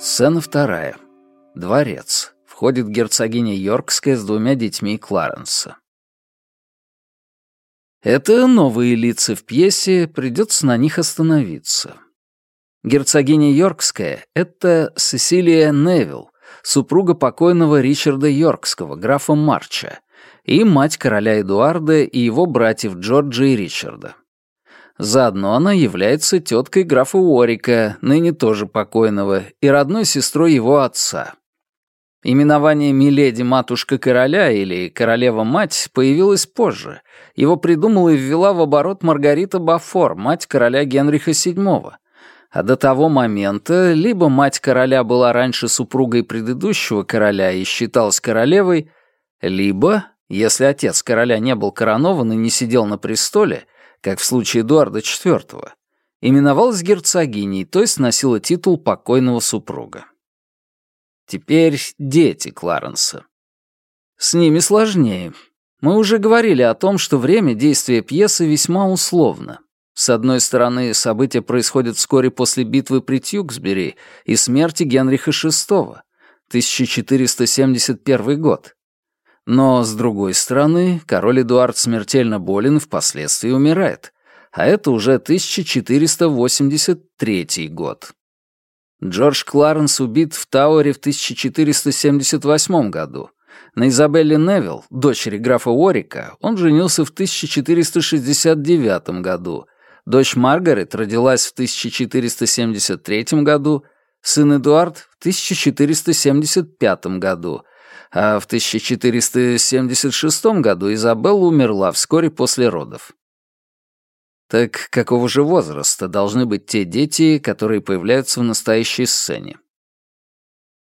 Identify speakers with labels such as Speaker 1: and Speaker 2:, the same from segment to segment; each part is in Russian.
Speaker 1: Сцена вторая. Дворец. Входит герцогиня Йоркская с двумя детьми Кларенса. Это новые лица в пьесе, придется на них остановиться. Герцогиня Йоркская — это Сесилия Невилл, супруга покойного Ричарда Йоркского, графа Марча, и мать короля Эдуарда и его братьев Джорджа и Ричарда. Заодно она является теткой графа Уорика, ныне тоже покойного, и родной сестрой его отца. Именование «Миледи матушка короля» или «Королева-мать» появилось позже. Его придумала и ввела в оборот Маргарита Бафор, мать короля Генриха VII. А до того момента либо мать короля была раньше супругой предыдущего короля и считалась королевой, либо, если отец короля не был коронован и не сидел на престоле, как в случае Эдуарда IV, именовалась герцогиней, то есть носила титул покойного супруга. Теперь дети Кларенса. С ними сложнее. Мы уже говорили о том, что время действия пьесы весьма условно. С одной стороны, события происходят вскоре после битвы при Тьюксбери и смерти Генриха VI, 1471 год. Но, с другой стороны, король Эдуард смертельно болен и впоследствии умирает, а это уже 1483 год. Джордж Кларенс убит в Тауэре в 1478 году. На Изабелле Невилл, дочери графа Уорика, он женился в 1469 году. Дочь Маргарет родилась в 1473 году, сын Эдуард в 1475 году, а в 1476 году Изабелла умерла вскоре после родов. Так какого же возраста должны быть те дети, которые появляются в настоящей сцене?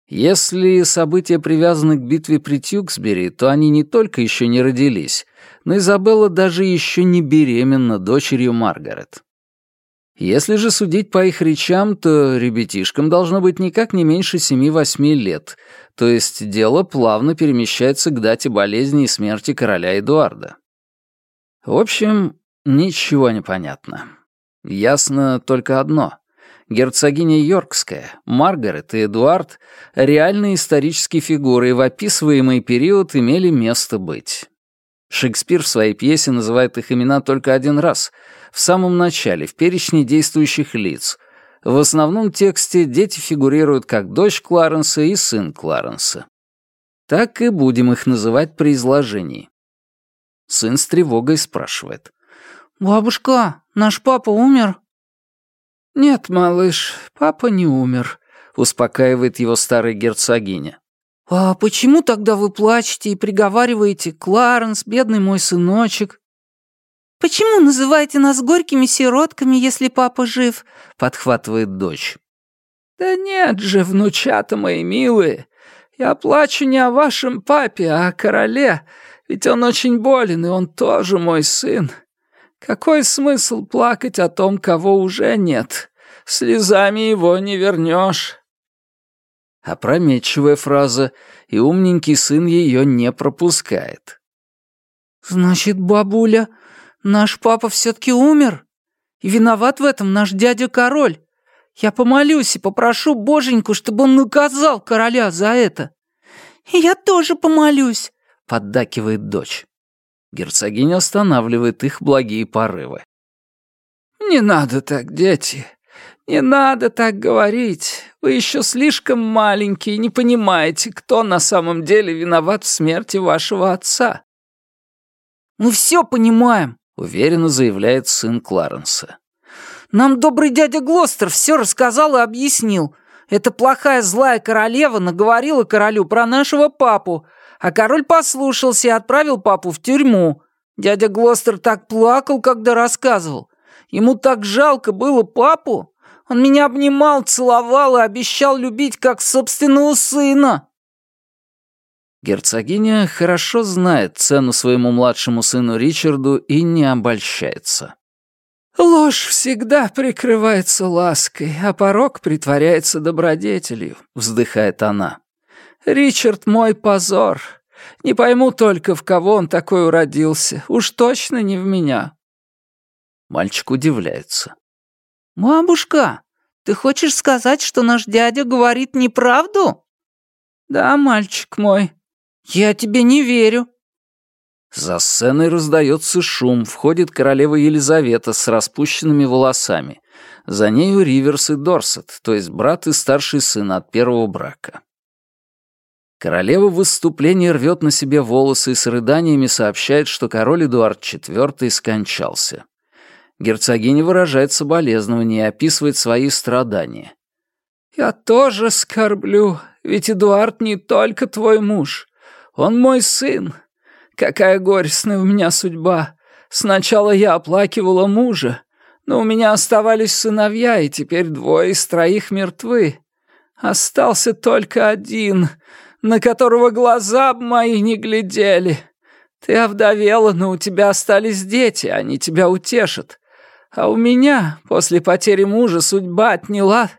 Speaker 1: Если события привязаны к битве при Тьюксбери, то они не только еще не родились, но Изабелла даже еще не беременна дочерью Маргарет. Если же судить по их речам, то ребятишкам должно быть никак не меньше 7-8 лет, то есть дело плавно перемещается к дате болезни и смерти короля Эдуарда. В общем, ничего не понятно. Ясно только одно. Герцогиня Йоркская, Маргарет и Эдуард — реальные исторические фигуры и в описываемый период имели место быть. Шекспир в своей пьесе называет их имена только один раз, в самом начале, в перечне действующих лиц — в основном тексте дети фигурируют как дочь Кларенса и сын Кларенса. Так и будем их называть при изложении. Сын с тревогой спрашивает. «Бабушка, наш папа умер?» «Нет, малыш, папа не умер», — успокаивает его старая герцогиня. «А почему тогда вы плачете и приговариваете, Кларенс, бедный мой сыночек?» «Почему называете нас горькими сиротками, если папа жив?» — подхватывает дочь. «Да нет же, внучата мои милые, я плачу не о вашем папе, а о короле, ведь он очень болен, и он тоже мой сын. Какой смысл плакать о том, кого уже нет? Слезами его не вернешь». Опрометчивая фраза, и умненький сын ее не пропускает. «Значит, бабуля, Наш папа все-таки умер. И виноват в этом наш дядя-король. Я помолюсь и попрошу боженьку, чтобы он наказал короля за это». «Я тоже помолюсь», — поддакивает дочь. Герцогиня останавливает их благие порывы. «Не надо так, дети. Не надо так говорить. Вы еще слишком маленькие и не понимаете, кто на самом деле виноват в смерти вашего отца». «Мы все понимаем», уверенно заявляет сын Кларенса. «Нам добрый дядя Глостер все рассказал и объяснил. Эта плохая злая королева наговорила королю про нашего папу, а король послушался и отправил папу в тюрьму. Дядя Глостер так плакал, когда рассказывал. Ему так жалко было папу. Он меня обнимал, целовал и обещал любить как собственного сына. Герцогиня хорошо знает цену своему младшему сыну Ричарду и не обольщается. «Ложь всегда прикрывается лаской, а порог притворяется добродетелью», — вздыхает она. «Ричард мой позор. Не пойму только, в кого он такой уродился. Уж точно не в меня». Мальчик удивляется. «Бабушка,
Speaker 2: Ты хочешь сказать, что наш дядя говорит неправду?» «Да, мальчик мой. Я тебе не верю».
Speaker 1: За сценой раздается шум, входит королева Елизавета с распущенными волосами. За нею Риверс и Дорсет, то есть брат и старший сын от первого брака. Королева в выступлении рвет на себе волосы и с рыданиями сообщает, что король Эдуард IV скончался. Герцогиня выражает соболезнования и описывает свои страдания. «Я тоже скорблю, ведь Эдуард не только твой муж. Он мой сын. Какая горестная у меня судьба. Сначала я оплакивала мужа, но у меня оставались сыновья, и теперь двое из троих мертвы. Остался только один, на которого глаза мои не глядели. Ты овдовела, но у тебя остались дети, они тебя утешат. А у меня, после потери мужа, судьба отняла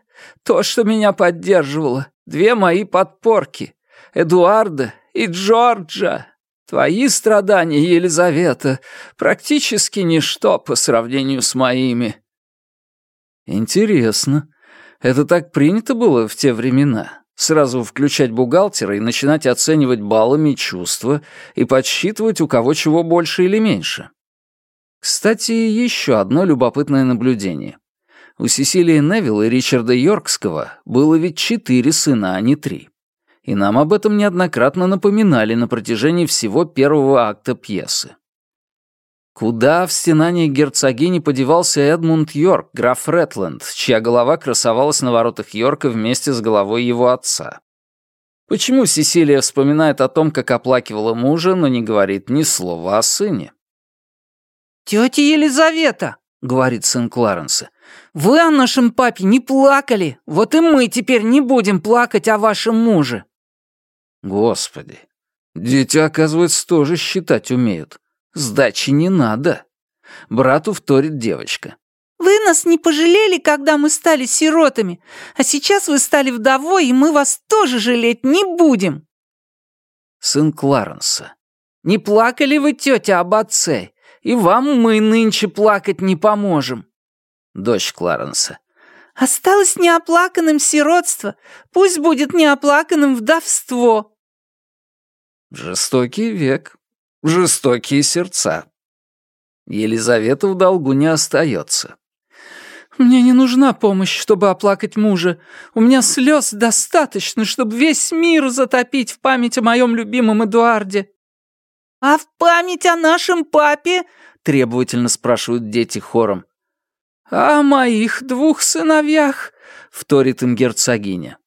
Speaker 1: то, что меня поддерживало. Две мои подпорки — Эдуарда и Джорджа. Твои страдания, Елизавета, практически ничто по сравнению с моими». «Интересно. Это так принято было в те времена?» Сразу включать бухгалтера и начинать оценивать баллами чувства и подсчитывать, у кого чего больше или меньше. Кстати, еще одно любопытное наблюдение. У Сесилии Невилла и Ричарда Йоркского было ведь четыре сына, а не три. И нам об этом неоднократно напоминали на протяжении всего первого акта пьесы. Куда в стенании герцогини подевался Эдмунд Йорк, граф Ретленд, чья голова красовалась на воротах Йорка вместе с головой его отца? Почему Сесилия вспоминает о том, как оплакивала мужа, но не говорит ни слова о сыне?
Speaker 2: «Тетя Елизавета», — говорит сын Кларенса, — «вы о нашем папе не плакали, вот и мы теперь не будем плакать о вашем муже».
Speaker 1: Господи, дети, оказывается, тоже считать умеют. Сдачи не надо. Брату вторит девочка.
Speaker 2: «Вы нас не пожалели, когда мы стали сиротами, а сейчас вы стали вдовой, и мы вас тоже жалеть не будем».
Speaker 1: Сын Кларенса.
Speaker 2: «Не плакали вы, тетя, об отце, и вам мы нынче плакать не поможем».
Speaker 1: Дочь Кларенса.
Speaker 2: «Осталось неоплаканным сиротство, пусть будет неоплаканным вдовство».
Speaker 1: Жестокий век, жестокие сердца. Елизавета в долгу не остается.
Speaker 2: «Мне не нужна помощь, чтобы оплакать мужа. У меня слез достаточно, чтобы весь мир затопить в память о моем любимом Эдуарде». «А в память о нашем папе?» — требовательно спрашивают дети хором. «О моих двух сыновьях», — вторит им герцогиня.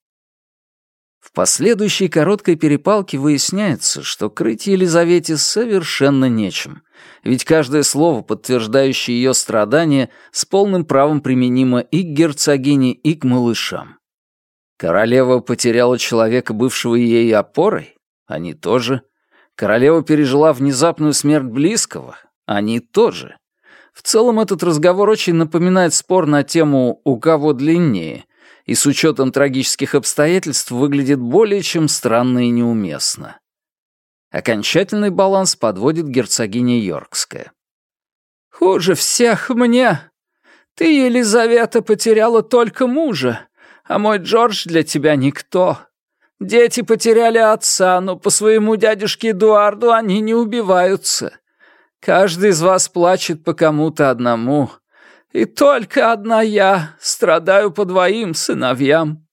Speaker 1: В последующей короткой перепалке выясняется, что крыть Елизавете совершенно нечем, ведь каждое слово, подтверждающее ее страдания, с полным правом применимо и к герцогине, и к малышам. Королева потеряла человека, бывшего ей опорой? Они тоже. Королева пережила внезапную смерть близкого? Они тоже. В целом этот разговор очень напоминает спор на тему «у кого длиннее», и с учетом трагических обстоятельств выглядит более чем странно и неуместно. Окончательный баланс подводит герцогиня Йоркская.
Speaker 2: «Хуже всех мне. Ты, Елизавета, потеряла только мужа, а мой Джордж для тебя никто. Дети потеряли отца, но по своему дядюшке Эдуарду они не убиваются. Каждый из вас плачет по кому-то одному, и только одна я страдаю по двоим сыновьям».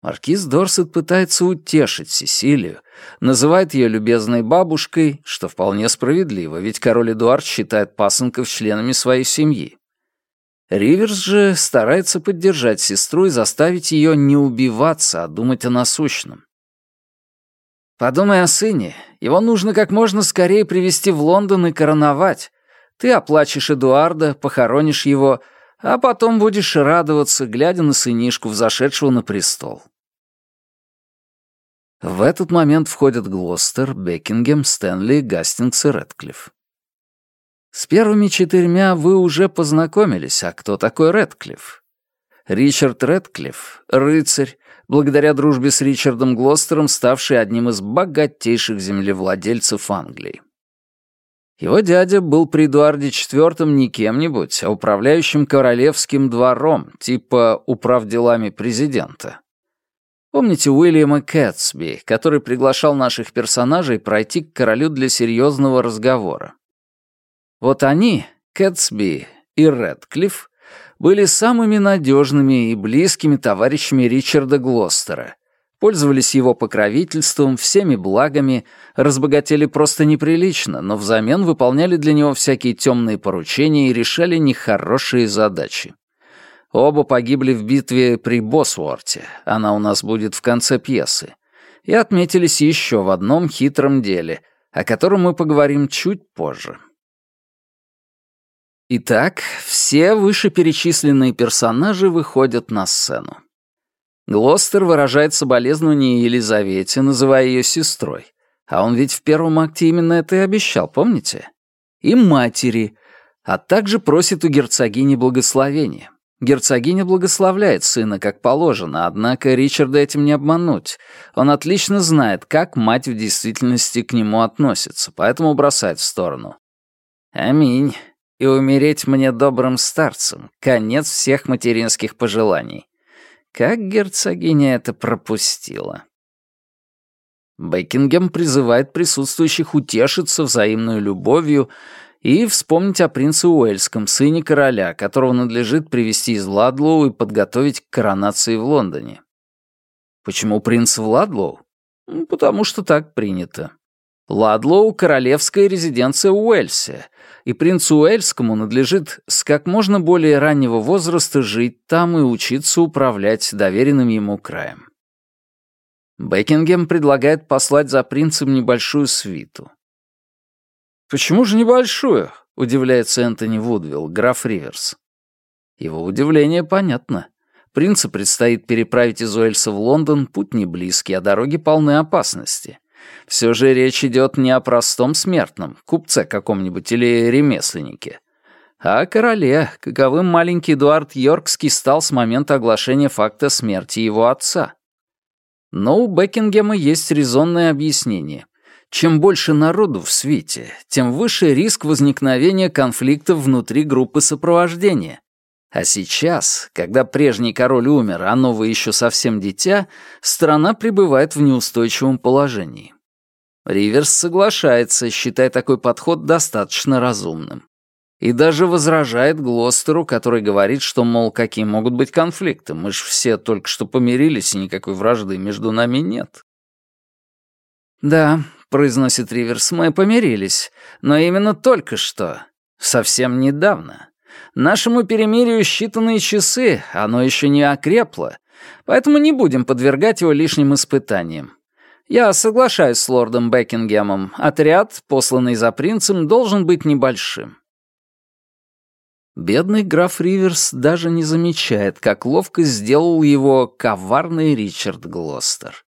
Speaker 1: Маркиз Дорсет пытается утешить Сесилию, называет ее любезной бабушкой, что вполне справедливо, ведь король Эдуард считает пасынков членами своей семьи. Риверс же старается поддержать сестру и заставить ее не убиваться, а думать о насущном. «Подумай о сыне. Его нужно как можно скорее привести в Лондон и короновать. Ты оплачешь Эдуарда, похоронишь его, а потом будешь радоваться, глядя на сынишку, взошедшего на престол. В этот момент входят Глостер, Бекингем, Стэнли, Гастингс и Рэдклифф. С первыми четырьмя вы уже познакомились, а кто такой Рэдклифф? Ричард Рэдклифф — рыцарь, благодаря дружбе с Ричардом Глостером, ставший одним из богатейших землевладельцев Англии. Его дядя был при Эдуарде IV не кем-нибудь, а управляющим королевским двором, типа управделами президента. Помните Уильяма Кэтсби, который приглашал наших персонажей пройти к королю для серьезного разговора? Вот они, Кэтсби и Редклифф, были самыми надежными и близкими товарищами Ричарда Глостера, пользовались его покровительством, всеми благами, разбогатели просто неприлично, но взамен выполняли для него всякие темные поручения и решали нехорошие задачи. Оба погибли в битве при Босворте, она у нас будет в конце пьесы, и отметились еще в одном хитром деле, о котором мы поговорим чуть позже. Итак, все вышеперечисленные персонажи выходят на сцену. Глостер выражает соболезнование Елизавете, называя ее сестрой. А он ведь в первом акте именно это и обещал, помните? И матери, а также просит у герцогини благословения. Герцогиня благословляет сына, как положено, однако Ричарда этим не обмануть. Он отлично знает, как мать в действительности к нему относится, поэтому бросает в сторону. «Аминь и умереть мне добрым старцем, конец всех материнских пожеланий. Как герцогиня это пропустила? Бекингем призывает присутствующих утешиться взаимной любовью и вспомнить о принце Уэльском, сыне короля, которого надлежит привести из Ладлоу и подготовить к коронации в Лондоне. Почему принц в Ладлоу? Потому что так принято. Ладлоу — королевская резиденция Уэльсе, и принцу Уэльскому надлежит с как можно более раннего возраста жить там и учиться управлять доверенным ему краем. Бекингем предлагает послать за принцем небольшую свиту. «Почему же небольшую?» — удивляется Энтони Вудвилл, граф Риверс. Его удивление понятно. Принцу предстоит переправить из Уэльса в Лондон, путь не близкий, а дороги полны опасности. Все же речь идет не о простом смертном, купце каком-нибудь или ремесленнике, а о короле, каковым маленький Эдуард Йоркский стал с момента оглашения факта смерти его отца. Но у Бекингема есть резонное объяснение. Чем больше народу в свите, тем выше риск возникновения конфликтов внутри группы сопровождения. А сейчас, когда прежний король умер, а новый еще совсем дитя, страна пребывает в неустойчивом положении. Риверс соглашается, считая такой подход достаточно разумным. И даже возражает Глостеру, который говорит, что, мол, какие могут быть конфликты, мы же все только что помирились, и никакой вражды между нами нет. «Да», — произносит Риверс, — «мы помирились, но именно только что, совсем недавно». Нашему перемирию считанные часы, оно еще не окрепло, поэтому не будем подвергать его лишним испытаниям. Я соглашаюсь с лордом Бекингемом. Отряд, посланный за принцем, должен быть небольшим. Бедный граф Риверс даже не замечает, как ловко сделал его коварный Ричард Глостер.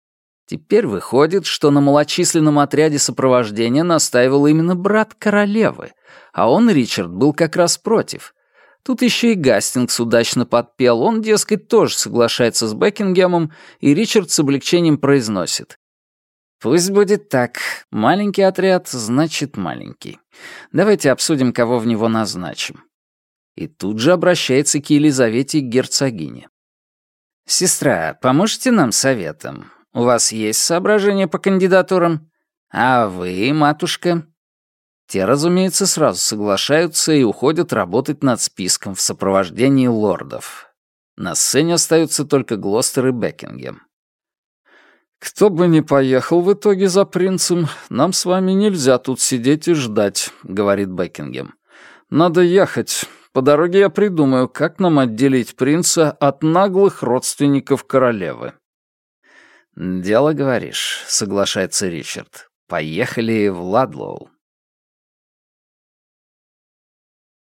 Speaker 1: Теперь выходит, что на малочисленном отряде сопровождения настаивал именно брат королевы, а он, Ричард, был как раз против. Тут еще и Гастингс удачно подпел. Он, дескать, тоже соглашается с Бекингемом, и Ричард с облегчением произносит. «Пусть будет так. Маленький отряд значит маленький. Давайте обсудим, кого в него назначим». И тут же обращается к Елизавете герцогине. «Сестра, поможете нам советом? У вас есть соображения по кандидатурам? А вы, матушка?» Те, разумеется, сразу соглашаются и уходят работать над списком в сопровождении лордов. На сцене остаются только Глостер и Бекингем. «Кто бы ни поехал в итоге за принцем, нам с вами нельзя тут сидеть и ждать», — говорит Бекингем. «Надо ехать. По дороге я придумаю, как нам отделить принца от наглых родственников королевы». «Дело, говоришь», — соглашается Ричард. «Поехали в Ладлоу».